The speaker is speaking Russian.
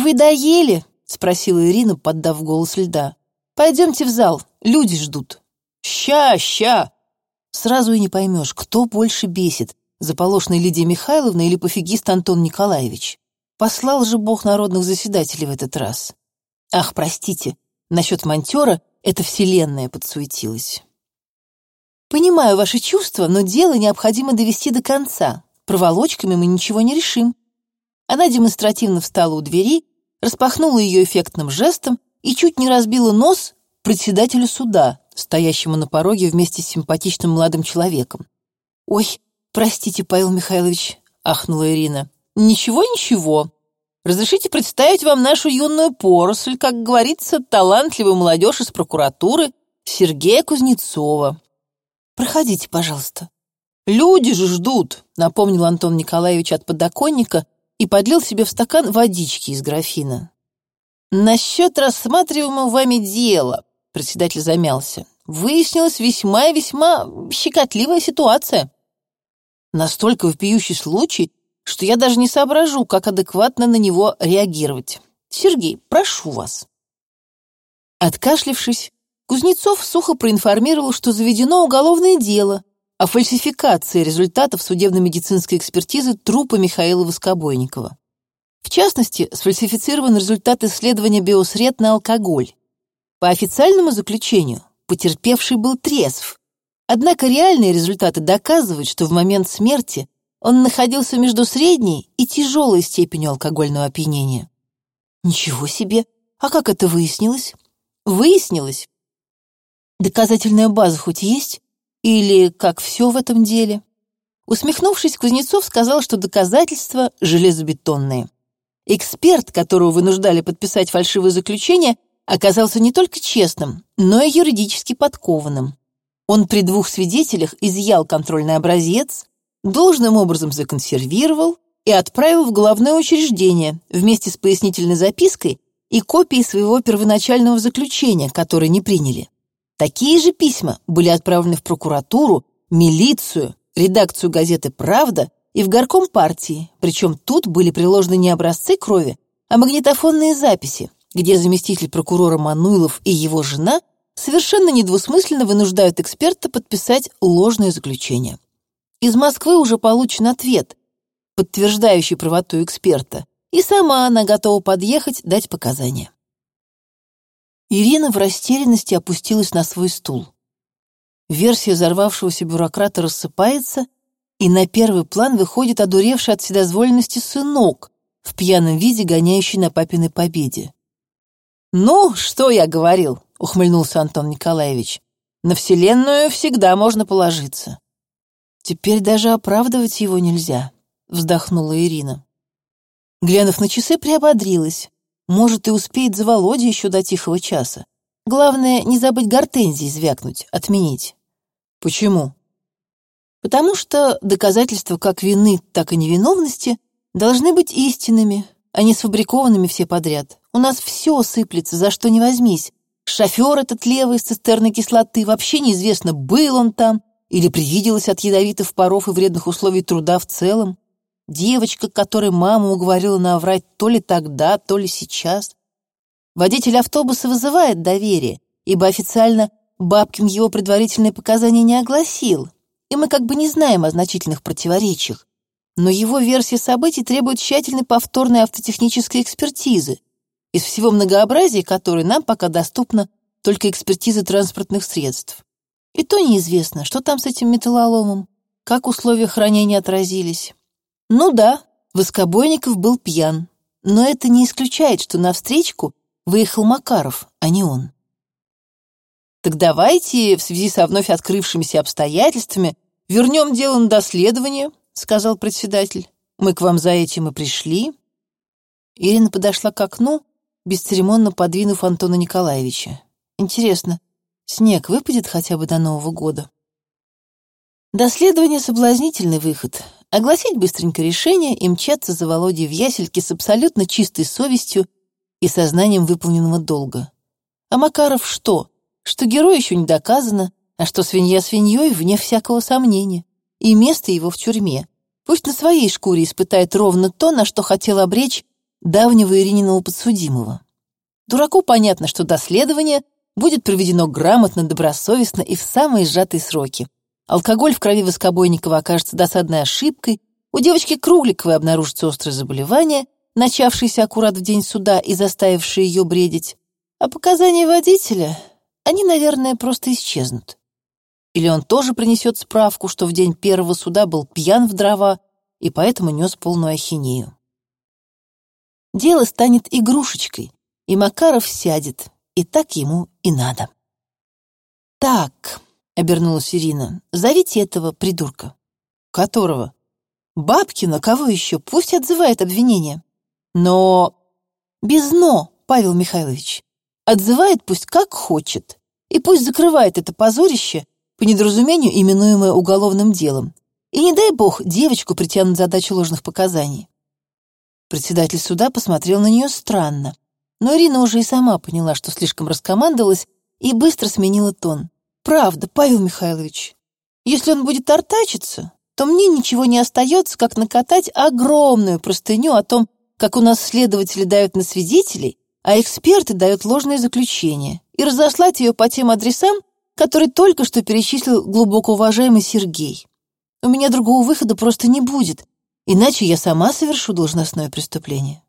«Вы доели?» — спросила Ирина, поддав голос льда. «Пойдемте в зал, люди ждут». «Ща, ща!» Сразу и не поймешь, кто больше бесит, заполошная Лидия Михайловна или пофигист Антон Николаевич. Послал же бог народных заседателей в этот раз. Ах, простите, насчет монтера эта вселенная подсуетилась. Понимаю ваши чувства, но дело необходимо довести до конца. Проволочками мы ничего не решим. Она демонстративно встала у двери, распахнула ее эффектным жестом и чуть не разбила нос председателю суда, стоящему на пороге вместе с симпатичным молодым человеком. «Ой, простите, Павел Михайлович», — ахнула Ирина. «Ничего, ничего. Разрешите представить вам нашу юную поросль, как говорится, талантливую молодежь из прокуратуры Сергея Кузнецова. Проходите, пожалуйста». «Люди же ждут», — напомнил Антон Николаевич от подоконника и подлил себе в стакан водички из графина. «Насчет рассматриваемого вами дела», — председатель замялся, «выяснилась весьма и весьма щекотливая ситуация. Настолько вопиющий случай, что я даже не соображу, как адекватно на него реагировать. Сергей, прошу вас». Откашлившись, Кузнецов сухо проинформировал, что заведено уголовное дело о фальсификации результатов судебно-медицинской экспертизы трупа Михаила Воскобойникова. В частности, сфальсифицирован результат исследования биосред на алкоголь. По официальному заключению, потерпевший был трезв, однако реальные результаты доказывают, что в момент смерти он находился между средней и тяжелой степенью алкогольного опьянения. Ничего себе! А как это выяснилось? Выяснилось. Доказательная база хоть есть? Или как все в этом деле? Усмехнувшись, Кузнецов сказал, что доказательства железобетонные. Эксперт, которого вынуждали подписать фальшивое заключение, оказался не только честным, но и юридически подкованным. Он при двух свидетелях изъял контрольный образец, должным образом законсервировал и отправил в головное учреждение вместе с пояснительной запиской и копией своего первоначального заключения, которое не приняли. Такие же письма были отправлены в прокуратуру, милицию, редакцию газеты «Правда» и в горком партии, причем тут были приложены не образцы крови, а магнитофонные записи, где заместитель прокурора Мануилов и его жена совершенно недвусмысленно вынуждают эксперта подписать ложное заключение. Из Москвы уже получен ответ, подтверждающий правоту эксперта, и сама она готова подъехать дать показания. Ирина в растерянности опустилась на свой стул. Версия взорвавшегося бюрократа рассыпается, и на первый план выходит одуревший от вседозволенности сынок, в пьяном виде гоняющий на папиной победе. «Ну, что я говорил?» — ухмыльнулся Антон Николаевич. «На Вселенную всегда можно положиться». «Теперь даже оправдывать его нельзя», — вздохнула Ирина. Глянув на часы, приободрилась. Может, и успеет за Володя еще до тихого часа. Главное, не забыть гортензии звякнуть, отменить. Почему? Потому что доказательства как вины, так и невиновности должны быть истинными, а не сфабрикованными все подряд. У нас все сыплется, за что не возьмись. Шофер этот левый с цистерной кислоты, вообще неизвестно, был он там или привиделось от ядовитых паров и вредных условий труда в целом? Девочка, которой мама уговорила наврать то ли тогда, то ли сейчас. Водитель автобуса вызывает доверие, ибо официально Бабкин его предварительные показания не огласил, и мы как бы не знаем о значительных противоречиях. Но его версия событий требует тщательной повторной автотехнической экспертизы, из всего многообразия которой нам пока доступна только экспертиза транспортных средств. И то неизвестно, что там с этим металлоломом, как условия хранения отразились. Ну да, Воскобойников был пьян, но это не исключает, что на встречку выехал Макаров, а не он. Так давайте, в связи со вновь открывшимися обстоятельствами, вернем дело на доследование, сказал председатель. Мы к вам за этим и пришли. Ирина подошла к окну, бесцеремонно подвинув Антона Николаевича. Интересно, Снег выпадет хотя бы до Нового года. Доследование — соблазнительный выход. Огласить быстренько решение и мчаться за Володей в ясельке с абсолютно чистой совестью и сознанием выполненного долга. А Макаров что? Что герой еще не доказано, а что свинья свиньей вне всякого сомнения. И место его в тюрьме. Пусть на своей шкуре испытает ровно то, на что хотел обречь давнего Ирининого подсудимого. Дураку понятно, что доследование будет проведено грамотно, добросовестно и в самые сжатые сроки. Алкоголь в крови Воскобойникова окажется досадной ошибкой, у девочки Кругликовой обнаружится острое заболевание, начавшееся аккурат в день суда и заставившее ее бредить, а показания водителя, они, наверное, просто исчезнут. Или он тоже принесет справку, что в день первого суда был пьян в дрова и поэтому нес полную ахинею. Дело станет игрушечкой, и Макаров сядет, и так ему и надо. «Так», — обернулась Ирина, — «зовите этого придурка». «Которого?» «Бабкина, кого еще? Пусть отзывает обвинение». «Но...» «Без «но», Павел Михайлович. Отзывает пусть как хочет. И пусть закрывает это позорище, по недоразумению именуемое уголовным делом. И не дай бог девочку притянут за дачу ложных показаний. Председатель суда посмотрел на нее странно. Но Ирина уже и сама поняла, что слишком раскомандовалась, и быстро сменила тон. «Правда, Павел Михайлович, если он будет артачиться, то мне ничего не остается, как накатать огромную простыню о том, как у нас следователи дают на свидетелей, а эксперты дают ложные заключения, и разослать ее по тем адресам, которые только что перечислил глубоко уважаемый Сергей. У меня другого выхода просто не будет, иначе я сама совершу должностное преступление.